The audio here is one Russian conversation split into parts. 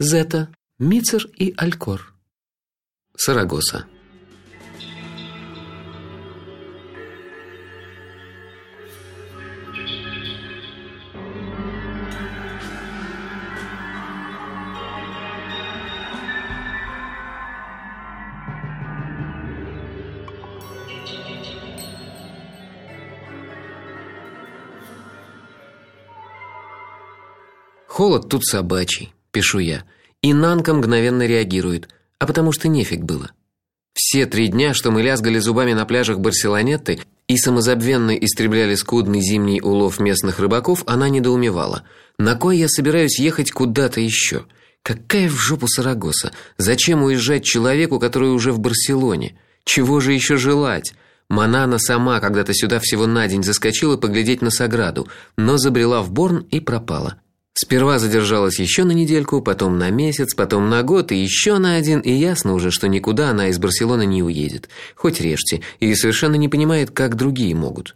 Зета, Мицер и Алькор. Сарагоса. Холод тут собачий, пишу я. И Нанка мгновенно реагирует, а потому что нефиг было. Все три дня, что мы лязгали зубами на пляжах Барселонетты и самозабвенно истребляли скудный зимний улов местных рыбаков, она недоумевала: "На кой я собираюсь ехать куда-то еще? Какая в жопу Сарагоса? Зачем уезжать человеку, который уже в Барселоне? Чего же еще желать?" Манана сама когда-то сюда всего на день заскочила поглядеть на Саграду, но забрела в Борн и пропала. Сперва задержалась еще на недельку, потом на месяц, потом на год и еще на один, и ясно уже, что никуда она из Барселоны не уедет. Хоть режьте, и совершенно не понимает, как другие могут.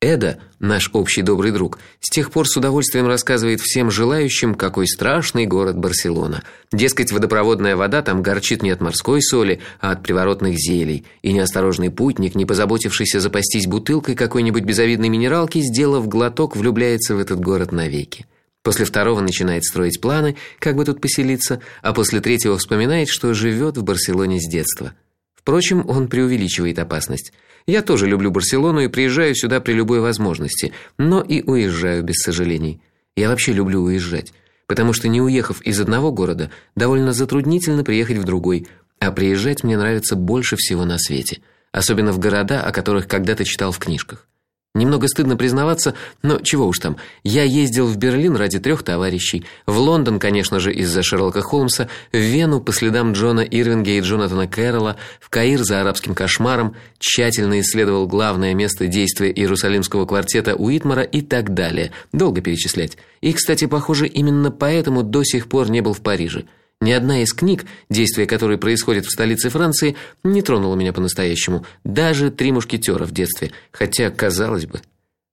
Эда, наш общий добрый друг, с тех пор с удовольствием рассказывает всем желающим, какой страшный город Барселона. Дескать, водопроводная вода там горчит не от морской соли, а от приворотных зелий, и неосторожный путник, не позаботившийся запастись бутылкой какой-нибудь безобидной минералки, сделав глоток, влюбляется в этот город навеки. После второго начинает строить планы, как бы тут поселиться, а после третьего вспоминает, что живет в Барселоне с детства. Впрочем, он преувеличивает опасность. Я тоже люблю Барселону и приезжаю сюда при любой возможности, но и уезжаю без сожалений. Я вообще люблю уезжать, потому что не уехав из одного города, довольно затруднительно приехать в другой, а приезжать мне нравится больше всего на свете, особенно в города, о которых когда-то читал в книжках. Немного стыдно признаваться, но чего уж там. Я ездил в Берлин ради трех товарищей, в Лондон, конечно же, из-за Шерлока Холмса, в Вену по следам Джона Ирвинга и Джонатана Кэрролла, в Каир за арабским кошмаром, тщательно исследовал главное место действия Иерусалимского квартета Уитмара и так далее. Долго перечислять. И, кстати, похоже, именно поэтому до сих пор не был в Париже. Ни одна из книг, действие которой происходит в столице Франции, не тронула меня по-настоящему, даже Три мушкетера в детстве, хотя, казалось бы,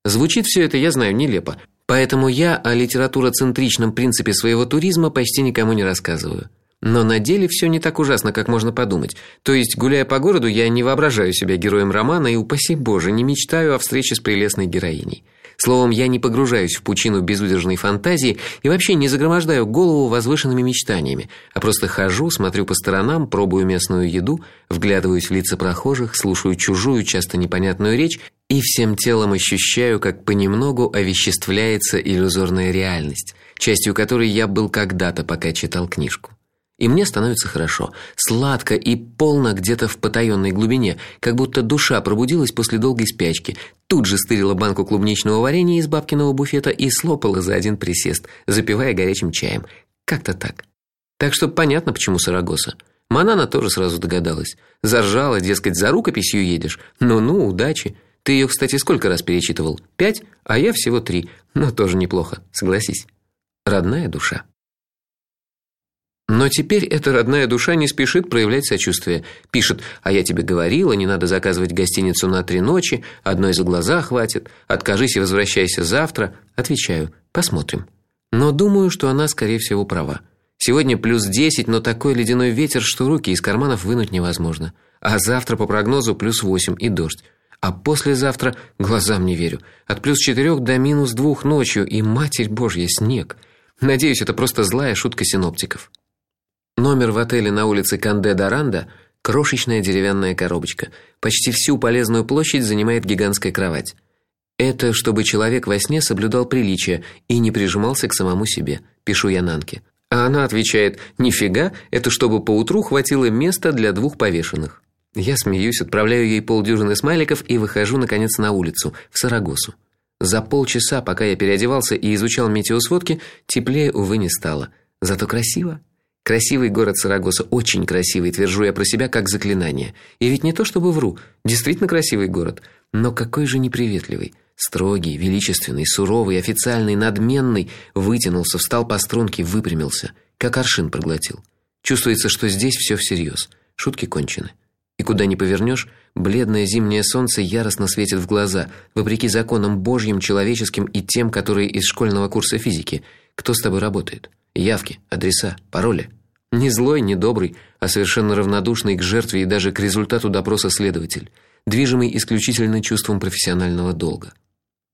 звучит все это, я знаю, нелепо. Поэтому я о литературоцентричном принципе своего туризма почти никому не рассказываю. Но на деле все не так ужасно, как можно подумать. То есть, гуляя по городу, я не воображаю себя героем романа и упаси боже, не мечтаю о встрече с прелестной героиней. Словом, я не погружаюсь в пучину безудержной фантазии и вообще не загромождаю голову возвышенными мечтаниями, а просто хожу, смотрю по сторонам, пробую местную еду, вглядываюсь в лица прохожих, слушаю чужую, часто непонятную речь и всем телом ощущаю, как понемногу овеществляется иллюзорная реальность, частью которой я был когда-то, пока читал книжку и мне становится хорошо, сладко и полно где-то в потаенной глубине, как будто душа пробудилась после долгой спячки. Тут же стырила банку клубничного варенья из бабкиного буфета и слопала за один присест, запивая горячим чаем. Как-то так. Так что понятно, почему Сарагоса. Манана тоже сразу догадалась. Заржала, дескать, за рукописью едешь. Ну-ну, удачи. Ты ее, кстати, сколько раз перечитывал? Пять, а я всего три. Но тоже неплохо, согласись. Родная душа. Но теперь эта родная душа не спешит проявлять сочувствие. Пишет: "А я тебе говорила, не надо заказывать гостиницу на три ночи, одной за глаза хватит. Откажись и возвращайся завтра". Отвечаю: "Посмотрим". Но думаю, что она скорее всего права. Сегодня плюс 10, но такой ледяной ветер, что руки из карманов вынуть невозможно. А завтра по прогнозу плюс 8 и дождь. А послезавтра глазам не верю. От плюс 4 до минус 2 ночью и матерь Божья снег. Надеюсь, это просто злая шутка синоптиков. Номер в отеле на улице Канде-Даранда крошечная деревянная коробочка. Почти всю полезную площадь занимает гигантская кровать. Это чтобы человек во сне соблюдал приличия и не прижимался к самому себе, пишу я Нанке. А она отвечает: "Нифига, это чтобы по утру хватило места для двух повешенных". Я смеюсь, отправляю ей полдюжины смайликов и выхожу наконец на улицу, в Сарагосу. За полчаса, пока я переодевался и изучал метеосводки, теплее увы не стало. Зато красиво. Красивый город Сарагоса, очень красивый, твержу я про себя как заклинание. И ведь не то чтобы вру, действительно красивый город, но какой же неприветливый. Строгий, величественный, суровый, официальный, надменный, вытянулся, встал по струнке, выпрямился, как аршин проглотил. Чувствуется, что здесь все всерьез. Шутки кончены. И куда ни повернешь, бледное зимнее солнце яростно светит в глаза, вопреки законам божьим, человеческим и тем, которые из школьного курса физики. кто с тобой работает. Явки, адреса, пароли. Не злой, не добрый, а совершенно равнодушный к жертве и даже к результату допроса следователь, движимый исключительно чувством профессионального долга.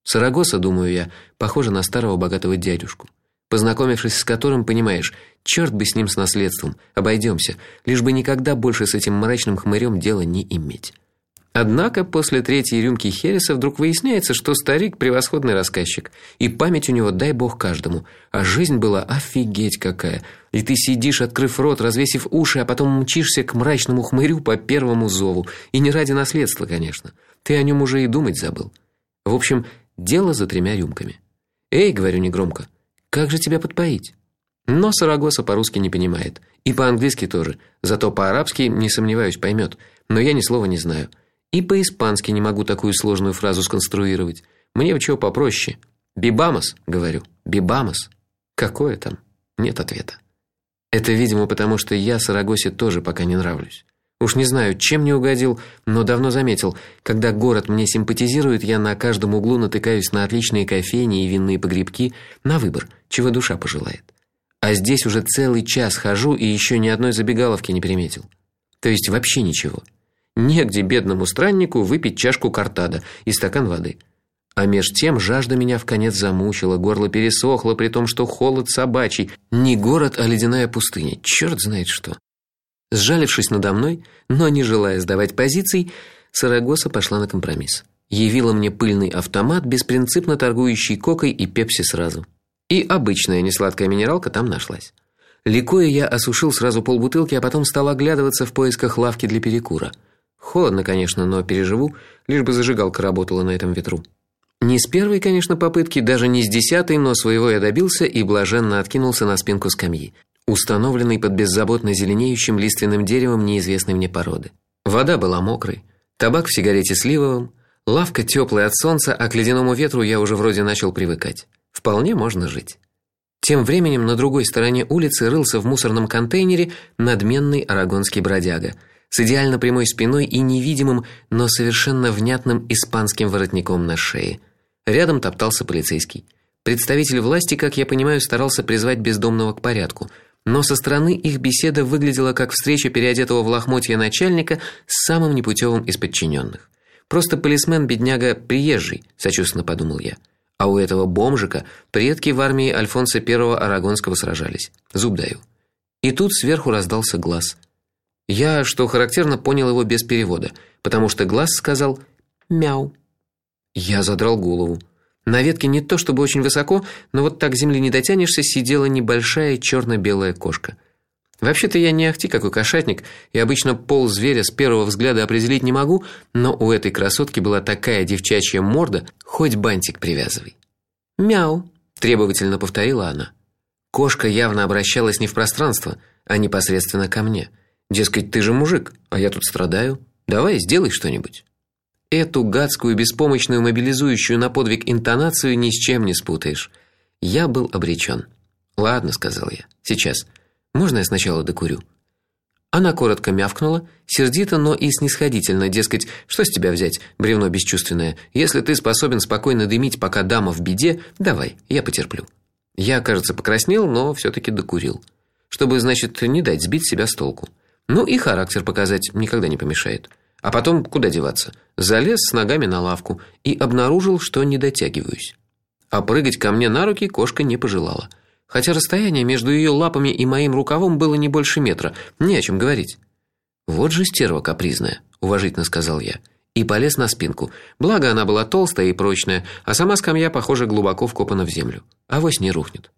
Сарагоса, думаю я, похожа на старого богатого дядюшку, познакомившись с которым, понимаешь, черт бы с ним с наследством, обойдемся, лишь бы никогда больше с этим мрачным хмырем дела не иметь. Однако после третьей рюмки хереса вдруг выясняется, что старик превосходный рассказчик, и память у него дай бог каждому, а жизнь была офигеть какая. И ты сидишь, открыв рот, развесив уши, а потом мчишься к мрачному хмырю по первому зову, и не ради наследства, конечно. Ты о нем уже и думать забыл. В общем, дело за тремя рюмками. Эй, говорю негромко. Как же тебя подпоить? Но Сарагоса по-русски не понимает, и по-английски тоже. Зато по-арабски, не сомневаюсь, поймет. Но я ни слова не знаю. И по-испански не могу такую сложную фразу сконструировать. Мне в чего попроще. Бибамос, говорю. Бибамос. Какое там? Нет ответа. Это, видимо, потому что я Сарагосе тоже пока не нравлюсь. Уж не знаю, чем не угодил, но давно заметил, когда город мне симпатизирует, я на каждом углу натыкаюсь на отличные кофейни и винные погребки, на выбор, чего душа пожелает. А здесь уже целый час хожу и еще ни одной забегаловки не приметил. То есть вообще ничего. Негде бедному страннику выпить чашку картада и стакан воды. А меж тем жажда меня в конец замучила, горло пересохло, при том, что холод собачий, не город, а ледяная пустыня. Черт знает что. Сжалившись надо мной, но не желая сдавать позиций, Сарагоса пошла на компромисс. Явила мне пыльный автомат, беспринципно торгующий кокой и пепси сразу. И обычная несладкая минералка там нашлась. Ликуя я осушил сразу полбутылки, а потом стал оглядываться в поисках лавки для перекура – Холодно, конечно, но переживу, лишь бы зажигалка работала на этом ветру. Не с первой, конечно, попытки, даже не с десятой, но своего я добился и блаженно откинулся на спинку скамьи, установленной под беззаботно зеленеющим лиственным деревом неизвестной мне породы. Вода была мокрой, табак в сигарете сливовым, лавка теплая от солнца, а к ледяному ветру я уже вроде начал привыкать. Вполне можно жить. Тем временем на другой стороне улицы рылся в мусорном контейнере надменный арагонский бродяга – с идеально прямой спиной и невидимым, но совершенно внятным испанским воротником на шее. Рядом топтался полицейский. Представитель власти, как я понимаю, старался призвать бездомного к порядку, но со стороны их беседа выглядела как встреча переодетого в лохмотья начальника с самым непутевым из подчиненных. Просто полисмен бедняга приезжий, сочувственно подумал я. А у этого бомжика предки в армии Альфонса I Арагонского сражались. Зуб даю. И тут сверху раздался глаз. Я, что характерно, понял его без перевода, потому что глаз сказал мяу. Я задрал голову. На ветке не то чтобы очень высоко, но вот так земли не дотянешься, сидела небольшая черно белая кошка. Вообще-то я не ахти какой кошатник, и обычно пол зверя с первого взгляда определить не могу, но у этой красотки была такая девчачья морда, хоть бантик привязывай. Мяу, требовательно повторила она. Кошка явно обращалась не в пространство, а непосредственно ко мне. Дескать, ты же мужик, а я тут страдаю. Давай, сделай что-нибудь. Эту гадскую, беспомощную, мобилизующую на подвиг интонацию ни с чем не спутаешь. Я был обречен. Ладно, сказал я. Сейчас. Можно я сначала докурю? Она коротко мявкнула, сердито, но и снисходительно, дескать, что с тебя взять, бревно бесчувственное? Если ты способен спокойно дымить, пока дама в беде, давай, я потерплю. Я, кажется, покраснел, но все таки докурил, чтобы, значит, не дать сбить себя с толку. Ну и характер показать никогда не помешает. А потом куда деваться? Залез с ногами на лавку и обнаружил, что не дотягиваюсь. А прыгать ко мне на руки кошка не пожелала. Хотя расстояние между ее лапами и моим рукавом было не больше метра, не о чем говорить. Вот же стерва капризная, уважительно сказал я, и полез на спинку. Благо она была толстая и прочная, а сама скамья, похоже, глубоко вкопана в землю. А вось не рухнет.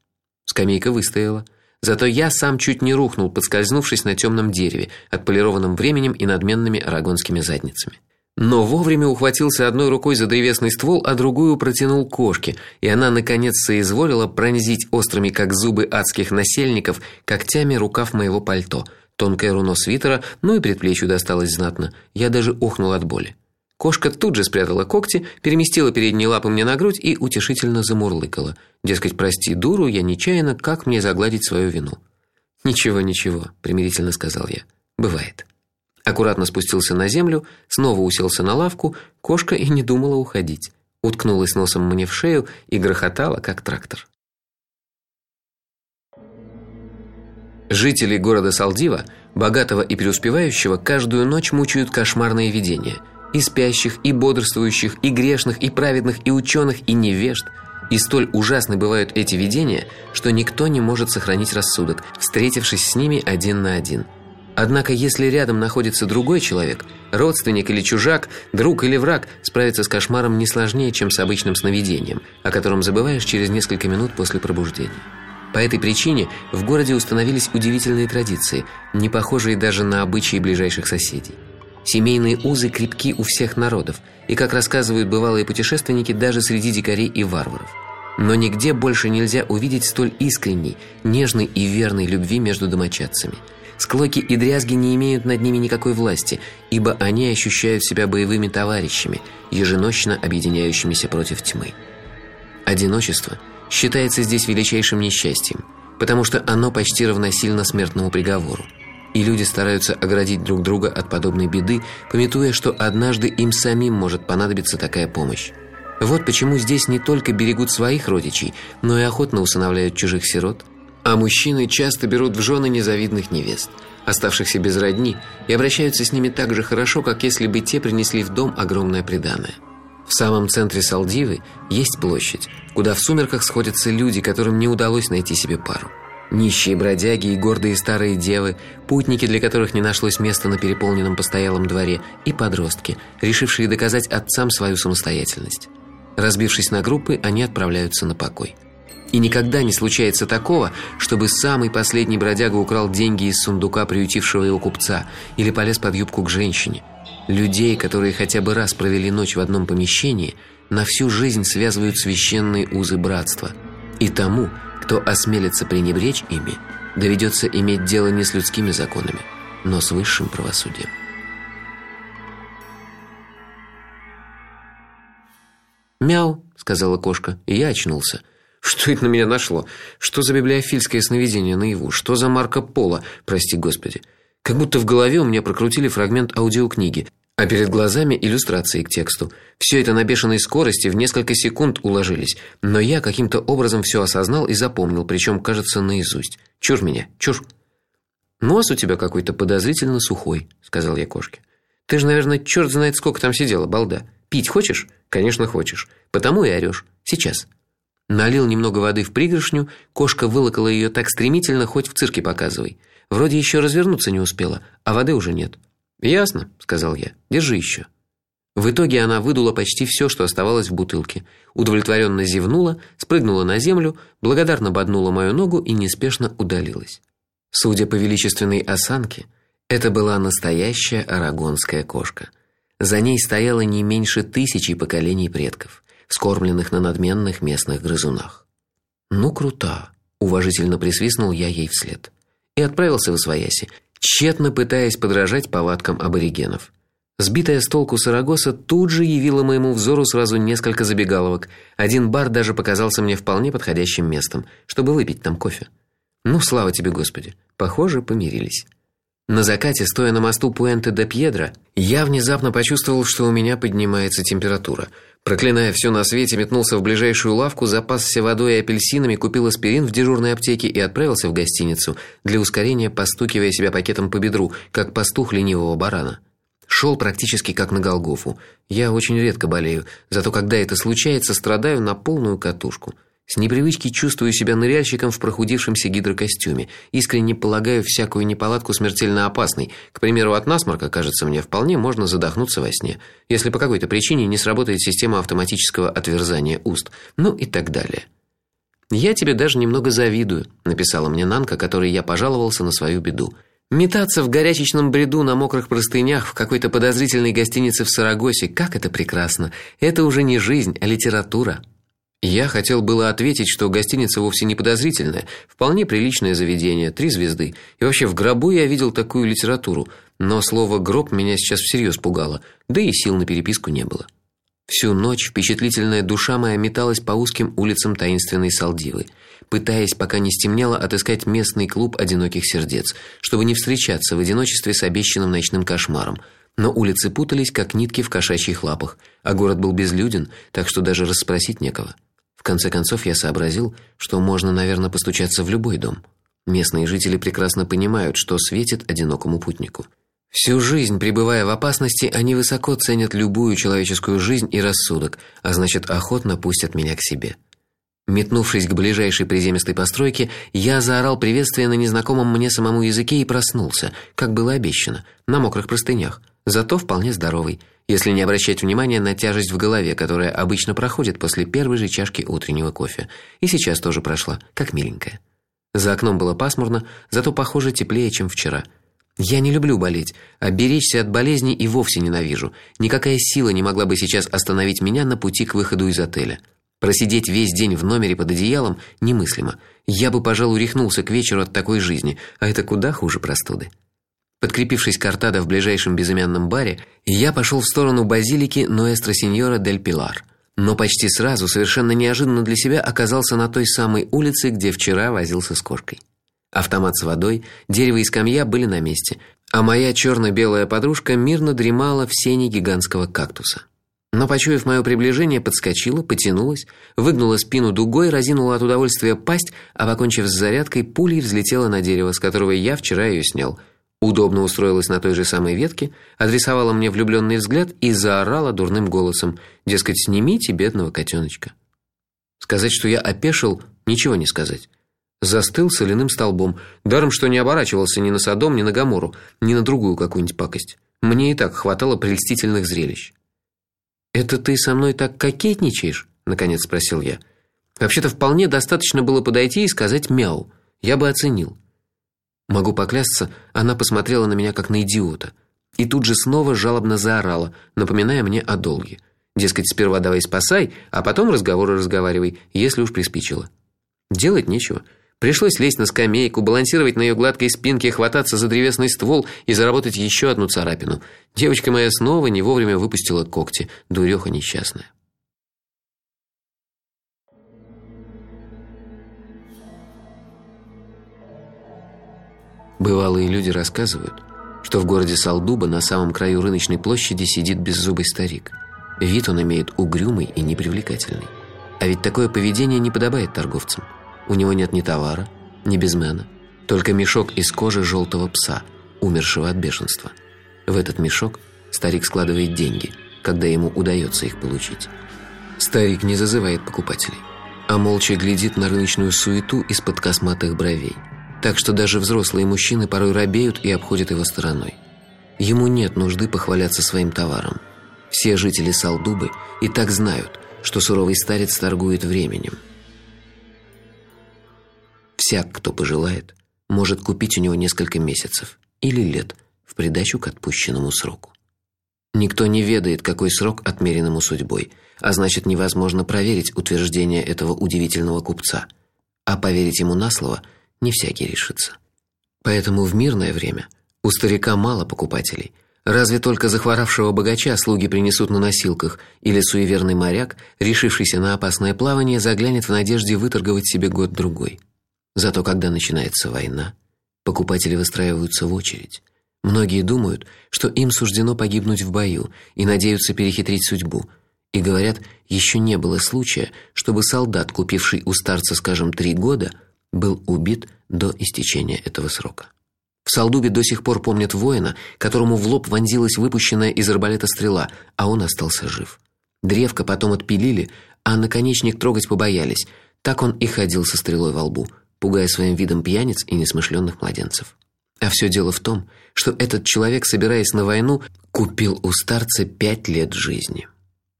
Скамейка выстояла. Зато я сам чуть не рухнул, подскользнувшись на темном дереве, отполированном временем и надменными арагонскими задницами. Но вовремя ухватился одной рукой за древесный ствол, а другую протянул кошке, и она наконец соизволила пронзить острыми как зубы адских насельников когтями рукав моего пальто. Тонкое руно свитера, ну и предплечью досталось знатно. Я даже охнул от боли. Кошка тут же спрятала когти, переместила передние лапы мне на грудь и утешительно замурлыкала. Дескать, прости, дуру, я нечаянно, как мне загладить свою вину? Ничего, ничего, примирительно сказал я. Бывает. Аккуратно спустился на землю, снова уселся на лавку, кошка и не думала уходить. Уткнулась носом мне в шею и грохотала как трактор. Жители города Салдива, богатого и преуспевающего, каждую ночь мучают кошмарные видения. И спящих, и бодрствующих, и грешных, и праведных, и ученых, и невежд. И столь ужасны бывают эти видения, что никто не может сохранить рассудок, встретившись с ними один на один. Однако, если рядом находится другой человек, родственник или чужак, друг или враг, справиться с кошмаром не сложнее, чем с обычным сновидением, о котором забываешь через несколько минут после пробуждения. По этой причине в городе установились удивительные традиции, не похожие даже на обычаи ближайших соседей. Семейные узы крепки у всех народов, и, как рассказывают бывалые путешественники, даже среди дикарей и варваров. Но нигде больше нельзя увидеть столь искренней, нежной и верной любви между домочадцами. Склоки и дрязги не имеют над ними никакой власти, ибо они ощущают себя боевыми товарищами, еженочно объединяющимися против тьмы. Одиночество – считается здесь величайшим несчастьем, потому что оно почти равносильно смертному приговору. И люди стараются оградить друг друга от подобной беды, пометуя, что однажды им самим может понадобиться такая помощь. Вот почему здесь не только берегут своих родичей, но и охотно усыновляют чужих сирот, а мужчины часто берут в жены незавидных невест, оставшихся без родни, и обращаются с ними так же хорошо, как если бы те принесли в дом огромное приданое. В самом центре Салдивы есть площадь, куда в сумерках сходятся люди, которым не удалось найти себе пару. Нищие бродяги и гордые старые девы, путники, для которых не нашлось места на переполненном постоялом дворе, и подростки, решившие доказать отцам свою самостоятельность. Разбившись на группы, они отправляются на покой. И никогда не случается такого, чтобы самый последний бродяга украл деньги из сундука приютившего его купца или полез под юбку к женщине – Людей, которые хотя бы раз провели ночь в одном помещении, на всю жизнь связывают священные узы братства. И тому, кто осмелится пренебречь ими, доведется иметь дело не с людскими законами, но с высшим правосудием. «Мяу», — сказала кошка, и я очнулся. Что это на меня нашло? Что за библиофильское сновидение наяву? Что за Марко Поло, прости господи? Как будто в голове у меня прокрутили фрагмент аудиокниги, а перед глазами иллюстрации к тексту. Все это на бешеной скорости в несколько секунд уложились, но я каким-то образом все осознал и запомнил, причем, кажется, наизусть. Чур меня, чур. Нос у тебя какой-то подозрительно сухой, сказал я кошке. Ты же, наверное, черт знает сколько там сидела, балда. Пить хочешь? Конечно, хочешь. Потому и орешь. Сейчас. Налил немного воды в пригоршню, кошка вылокала ее так стремительно, хоть в цирке показывай. Вроде еще развернуться не успела, а воды уже нет. Ясно, сказал я. Держи еще. В итоге она выдула почти все, что оставалось в бутылке. Удовлетворенно зевнула, спрыгнула на землю, благодарно боднула мою ногу и неспешно удалилась. Судя по величественной осанке, это была настоящая арагонская кошка. За ней стояло не меньше тысячи поколений предков, скормленных на надменных местных грызунах. Ну круто, уважительно присвистнул я ей вслед и отправился в Освояси, тщетно пытаясь подражать повадкам аборигенов. Сбитая с толку Сарагоса тут же явила моему взору сразу несколько забегаловок. Один бар даже показался мне вполне подходящим местом, чтобы выпить там кофе. Ну, слава тебе, Господи. Похоже, помирились. На закате, стоя на мосту Пуэнте де Пьедро, я внезапно почувствовал, что у меня поднимается температура. Проклиная все на свете, метнулся в ближайшую лавку, запасся водой и апельсинами, купил аспирин в дежурной аптеке и отправился в гостиницу, для ускорения постукивая себя пакетом по бедру, как пастух ленивого барана. Шел практически как на Голгофу. Я очень редко болею, зато когда это случается, страдаю на полную катушку. С непривычки чувствую себя ныряльщиком в прохудившемся гидрокостюме. Искренне полагаю всякую неполадку смертельно опасной. К примеру, от насморка, кажется мне, вполне можно задохнуться во сне, если по какой-то причине не сработает система автоматического отверзания уст. Ну и так далее. Я тебе даже немного завидую, написала мне Нанка, которой я пожаловался на свою беду. Метаться в горячечном бреду на мокрых простынях в какой-то подозрительной гостинице в Сарагосе, как это прекрасно. Это уже не жизнь, а литература. Я хотел было ответить, что гостиница вовсе не подозрительная, вполне приличное заведение, три звезды. И вообще в гробу я видел такую литературу, но слово гроб меня сейчас всерьез пугало, да и сил на переписку не было. Всю ночь впечатлительная душа моя металась по узким улицам таинственной Салдивы, пытаясь, пока не стемнело, отыскать местный клуб одиноких сердец, чтобы не встречаться в одиночестве с обещанным ночным кошмаром. Но улицы путались, как нитки в кошачьих лапах, а город был безлюден, так что даже расспросить некого. В конце концов я сообразил, что можно, наверное, постучаться в любой дом. Местные жители прекрасно понимают, что светит одинокому путнику. Всю жизнь пребывая в опасности, они высоко ценят любую человеческую жизнь и рассудок, а значит, охотно пустят меня к себе. Метнувшись к ближайшей приземистой постройке, я заорал приветствие на незнакомом мне самому языке и проснулся, как было обещано, на мокрых простынях, зато вполне здоровый, если не обращать внимания на тяжесть в голове, которая обычно проходит после первой же чашки утреннего кофе, и сейчас тоже прошла, как миленькая. За окном было пасмурно, зато похоже теплее, чем вчера. Я не люблю болеть, а беречься от болезни и вовсе ненавижу. Никакая сила не могла бы сейчас остановить меня на пути к выходу из отеля. Просидеть весь день в номере под одеялом немыслимо. Я бы, пожалуй, рехнулся к вечеру от такой жизни, а это куда хуже простуды. Подкрепившись картадо в ближайшем безымянном баре, я пошел в сторону базилики Ноэстро Синьора дель Пилар. Но почти сразу, совершенно неожиданно для себя, оказался на той самой улице, где вчера возился с кошкой. Автомат с водой, дерево и скамья были на месте, а моя черно белая подружка мирно дремала в сене гигантского кактуса. Но почуяв мое приближение, подскочила, потянулась, выгнула спину дугой, разинула от удовольствия пасть, а покончив с зарядкой, пулей взлетела на дерево, с которого я вчера ее снял. Удобно устроилась на той же самой ветке, адресовала мне влюбленный взгляд и заорала дурным голосом: "Дескать, снимите бедного котеночка". Сказать, что я опешил, ничего не сказать застыл соляным столбом, даром что не оборачивался ни на Содом, ни на Гоморру, ни на другую какую-нибудь пакость. Мне и так хватало прелестительных зрелищ. Это ты со мной так кокетничаешь? наконец спросил я. Вообще-то вполне достаточно было подойти и сказать мяу. Я бы оценил. Могу поклясться, она посмотрела на меня как на идиота и тут же снова жалобно заорала, напоминая мне о долге. Дескать, сперва давай спасай, а потом разговоры разговаривай, если уж приспичило. Делать нечего. Пришлось лезть на скамейку, балансировать на ее гладкой спинке, хвататься за древесный ствол и заработать еще одну царапину. Девочка моя снова не вовремя выпустила когти, дуреха несчастная. Бывалые люди рассказывают, что в городе Салдуба на самом краю рыночной площади сидит беззубый старик. Вид он имеет угрюмый и непривлекательный. А ведь такое поведение не подобает торговцам. У него нет ни товара, ни безмена, только мешок из кожи желтого пса, умершего от бешенства. В этот мешок старик складывает деньги, когда ему удается их получить. Старик не зазывает покупателей, а молча глядит на рыночную суету из-под косматых бровей. Так что даже взрослые мужчины порой робеют и обходят его стороной. Ему нет нужды похваляться своим товаром. Все жители Салдубы и так знают, что суровый старец торгует временем – Всяк, кто пожелает, может купить у него несколько месяцев или лет в придачу к отпущенному сроку. Никто не ведает, какой срок отмерен ему судьбой, а значит, невозможно проверить утверждение этого удивительного купца. А поверить ему на слово не всякий решится. Поэтому в мирное время у старика мало покупателей. Разве только захворавшего богача слуги принесут на носилках, или суеверный моряк, решившийся на опасное плавание, заглянет в надежде выторговать себе год другой. Зато когда начинается война, покупатели выстраиваются в очередь. Многие думают, что им суждено погибнуть в бою и надеются перехитрить судьбу. И говорят, еще не было случая, чтобы солдат, купивший у старца, скажем, три года, был убит до истечения этого срока. В Салдубе до сих пор помнят воина, которому в лоб вонзилась выпущенная из арбалета стрела, а он остался жив. Древко потом отпилили, а наконечник трогать побоялись. Так он и ходил со стрелой во лбу, пугая своим видом пьяниц и несмышленных младенцев. А все дело в том, что этот человек, собираясь на войну, купил у старца пять лет жизни.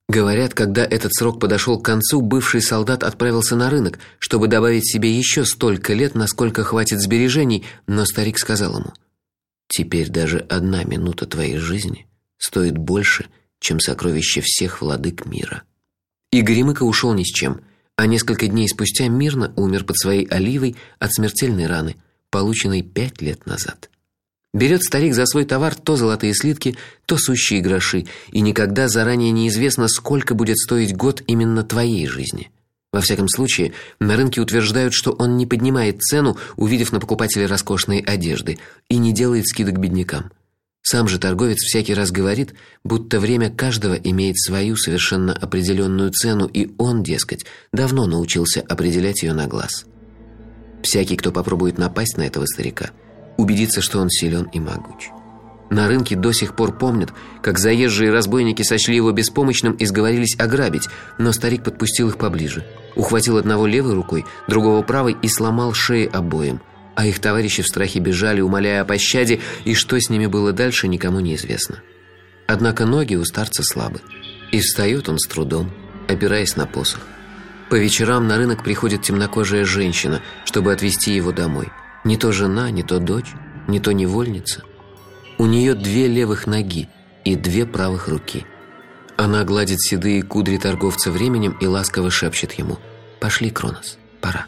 Говорят, когда этот срок подошел к концу, бывший солдат отправился на рынок, чтобы добавить себе еще столько лет, насколько хватит сбережений, но старик сказал ему: "Теперь даже одна минута твоей жизни стоит больше, чем сокровище всех владык мира". И Гримыка ушел ни с чем а несколько дней спустя мирно умер под своей оливой от смертельной раны, полученной пять лет назад. Берет старик за свой товар то золотые слитки, то сущие гроши, и никогда заранее неизвестно, сколько будет стоить год именно твоей жизни. Во всяком случае, на рынке утверждают, что он не поднимает цену, увидев на покупателе роскошные одежды, и не делает скидок беднякам. Сам же торговец всякий раз говорит, будто время каждого имеет свою совершенно определенную цену, и он, дескать, давно научился определять ее на глаз. Всякий, кто попробует напасть на этого старика, убедится, что он силен и могуч. На рынке до сих пор помнят, как заезжие разбойники сочли его беспомощным и сговорились ограбить, но старик подпустил их поближе. Ухватил одного левой рукой, другого правой и сломал шеи обоим. А их товарищи в страхе бежали, умоляя о пощаде, и что с ними было дальше, никому не известно. Однако ноги у старца слабы, и встает он с трудом, опираясь на посох. По вечерам на рынок приходит темнокожая женщина, чтобы отвезти его домой. Не то жена, не то дочь, не то невольница. У нее две левых ноги и две правых руки. Она гладит седые кудри торговца временем и ласково шепчет ему: "Пошли, Кронос, пора".